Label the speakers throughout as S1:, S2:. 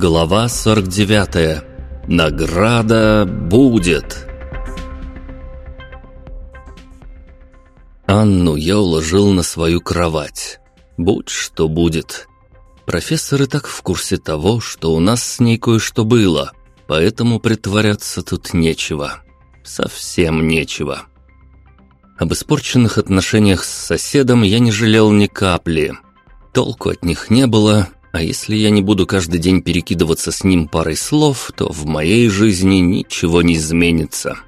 S1: Глава 49. Награда будет. Анну я уложил на свою кровать. Будь что будет. Профессор и так в курсе того, что у нас с ней кое-что было, поэтому притворяться тут нечего. Совсем нечего. Об испорченных отношениях с соседом я не жалел ни капли. Толку от них не было, а если я не буду каждый день перекидываться с ним парой слов, то в моей жизни ничего не изменится.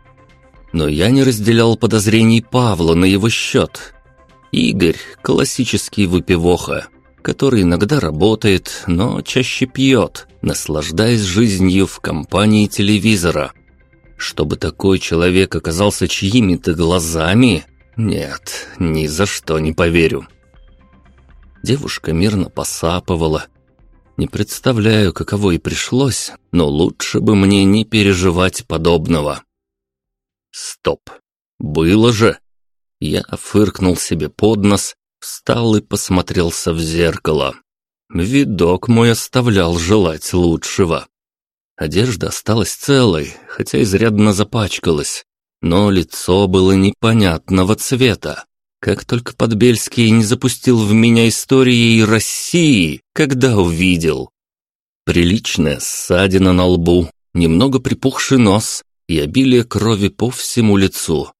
S1: Но я не разделял подозрений Павла на его счет. Игорь – классический выпивоха, который иногда работает, но чаще пьет, наслаждаясь жизнью в компании телевизора. Чтобы такой человек оказался чьими-то глазами? Нет, ни за что не поверю. Девушка мирно посапывала, не представляю, каково и пришлось, но лучше бы мне не переживать подобного. Стоп. Было же. Я фыркнул себе под нос, встал и посмотрелся в зеркало. Видок мой оставлял желать лучшего. Одежда осталась целой, хотя изрядно запачкалась, но лицо было непонятного цвета. Как только Подбельский не запустил в меня истории России, когда увидел. Приличная ссадина на лбу, немного припухший нос и обилие крови по всему лицу.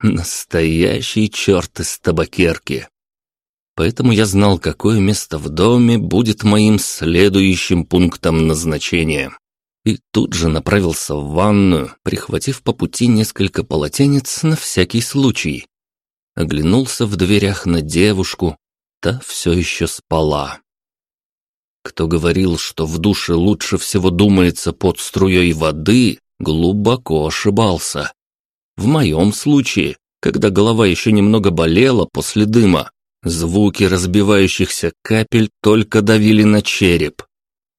S1: Настоящий черт из табакерки. Поэтому я знал, какое место в доме будет моим следующим пунктом назначения. И тут же направился в ванную, прихватив по пути несколько полотенец на всякий случай оглянулся в дверях на девушку, та все еще спала. Кто говорил, что в душе лучше всего думается под струей воды, глубоко ошибался. В моем случае, когда голова еще немного болела после дыма, звуки разбивающихся капель только давили на череп.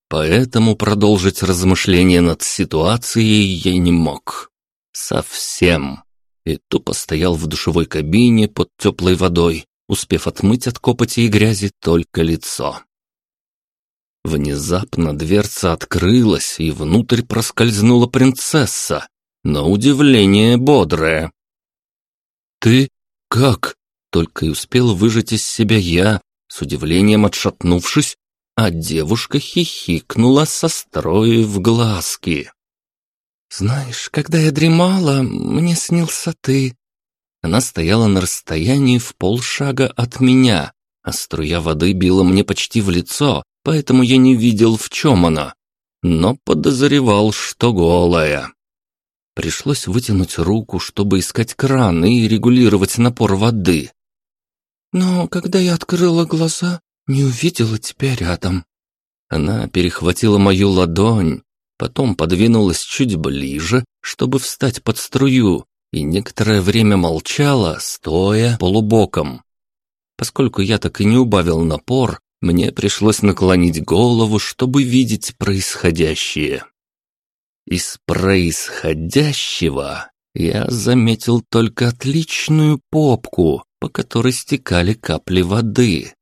S1: Поэтому продолжить размышления над ситуацией я не мог. Совсем и тупо стоял в душевой кабине под теплой водой, успев отмыть от копоти и грязи только лицо. Внезапно дверца открылась, и внутрь проскользнула принцесса, на удивление бодрая. «Ты как?» — только и успел выжать из себя я, с удивлением отшатнувшись, а девушка хихикнула, состроив глазки. «Знаешь, когда я дремала, мне снился ты». Она стояла на расстоянии в полшага от меня, а струя воды била мне почти в лицо, поэтому я не видел, в чем она, но подозревал, что голая. Пришлось вытянуть руку, чтобы искать кран и регулировать напор воды. Но когда я открыла глаза, не увидела тебя рядом. Она перехватила мою ладонь, потом подвинулась чуть ближе, чтобы встать под струю, и некоторое время молчала, стоя полубоком. Поскольку я так и не убавил напор, мне пришлось наклонить голову, чтобы видеть происходящее. Из происходящего я заметил только отличную попку, по которой стекали капли воды.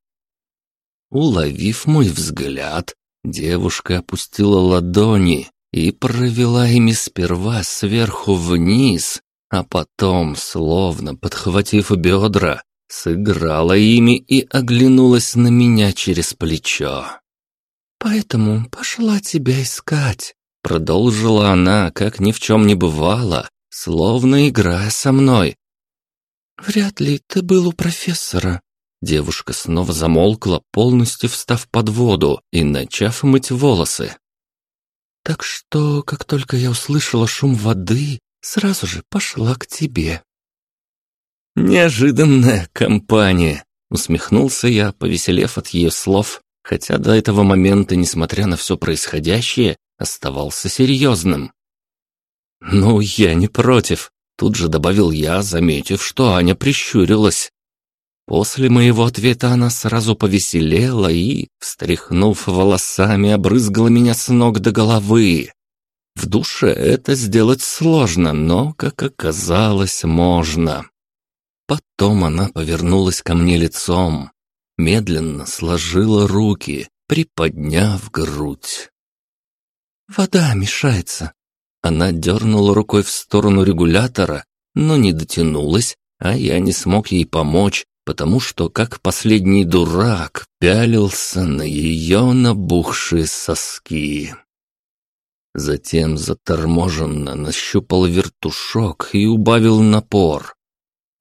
S1: Уловив мой взгляд, Девушка опустила ладони и провела ими сперва сверху вниз, а потом, словно подхватив бедра, сыграла ими и оглянулась на меня через плечо. «Поэтому пошла тебя искать», — продолжила она, как ни в чем не бывало, словно играя со мной. «Вряд ли ты был у профессора. Девушка снова замолкла, полностью встав под воду и начав мыть волосы. «Так что, как только я услышала шум воды, сразу же пошла к тебе». «Неожиданная компания», — усмехнулся я, повеселев от ее слов, хотя до этого момента, несмотря на все происходящее, оставался серьезным. «Ну, я не против», — тут же добавил я, заметив, что Аня прищурилась. После моего ответа она сразу повеселела и, встряхнув волосами, обрызгала меня с ног до головы. В душе это сделать сложно, но, как оказалось, можно. Потом она повернулась ко мне лицом, медленно сложила руки, приподняв грудь.
S2: вода мешается».
S1: Она дернула рукой в сторону регулятора, но не дотянулась, а я не смог ей помочь, потому что, как последний дурак, пялился на ее набухшие соски. Затем заторможенно нащупал вертушок и убавил напор.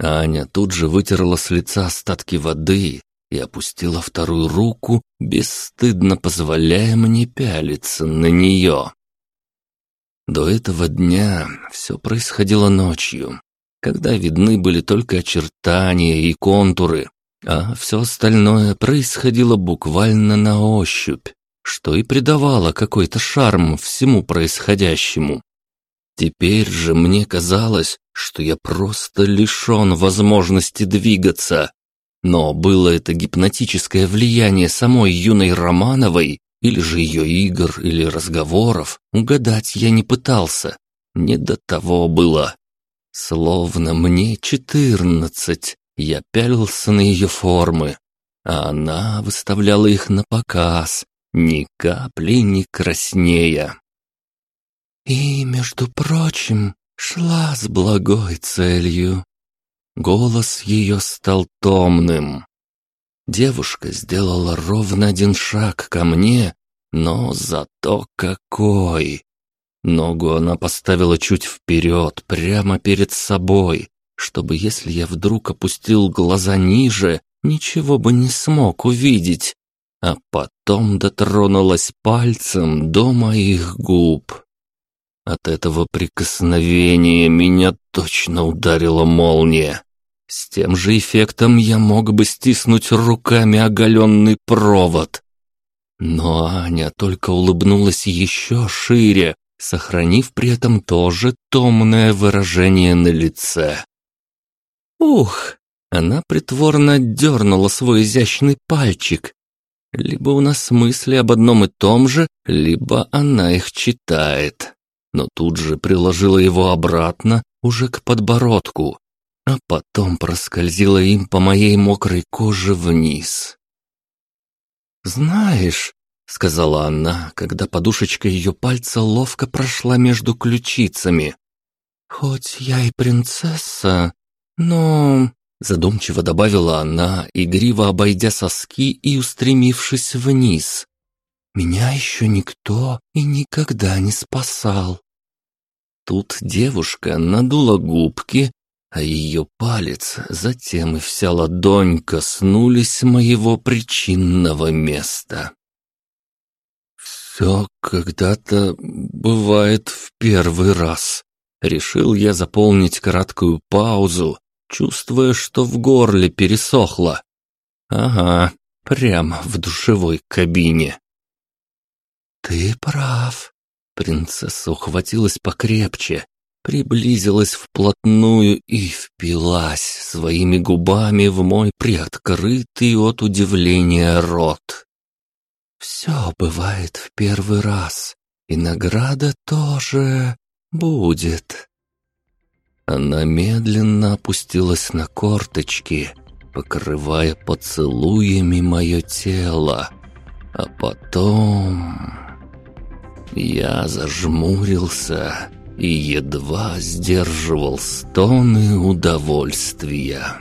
S1: Аня тут же вытерла с лица остатки воды и опустила вторую руку, бесстыдно позволяя мне пялиться на нее. До этого дня все происходило ночью, когда видны были только очертания и контуры, а все остальное происходило буквально на ощупь, что и придавало какой-то шарм всему происходящему. Теперь же мне казалось, что я просто лишен возможности двигаться. Но было это гипнотическое влияние самой юной Романовой, или же ее игр, или разговоров, угадать я не пытался. Не до того было. Словно мне четырнадцать, я пялился на ее формы, а она выставляла их на показ, ни капли не краснея.
S2: И, между прочим, шла с благой целью.
S1: Голос ее стал томным. Девушка сделала ровно один шаг ко мне, но зато какой! Ногу она поставила чуть вперед, прямо перед собой, чтобы, если я вдруг опустил глаза ниже, ничего бы не смог увидеть, а потом дотронулась пальцем до моих губ. От этого прикосновения меня точно ударила молния. С тем же эффектом я мог бы стиснуть руками оголенный провод. Но Аня только улыбнулась еще шире, сохранив при этом тоже томное выражение на лице. «Ух!» Она притворно дернула свой изящный пальчик. Либо у нас мысли об одном и том же, либо она их читает. Но тут же приложила его обратно, уже к подбородку, а потом проскользила им по моей мокрой коже вниз.
S2: «Знаешь», — сказала она, когда подушечка ее пальца ловко прошла между ключицами, «хоть я и принцесса, но...» Задумчиво добавила она, игриво обойдя соски и устремившись вниз. «Меня еще никто и никогда не спасал».
S1: Тут девушка надула губки, а ее палец, затем и вся ладонь коснулись моего причинного места. «Все когда-то бывает в первый раз», — решил я заполнить краткую паузу, чувствуя, что в горле пересохло. «Ага, прямо в душевой кабине».
S2: «Ты прав»,
S1: Принцесса ухватилась покрепче, приблизилась вплотную и впилась своими губами в мой приоткрытый от удивления рот.
S2: «Все бывает в первый раз, и награда тоже будет».
S1: Она медленно опустилась на корточки, покрывая поцелуями мое тело, а потом... Я зажмурился и едва сдерживал стоны удовольствия.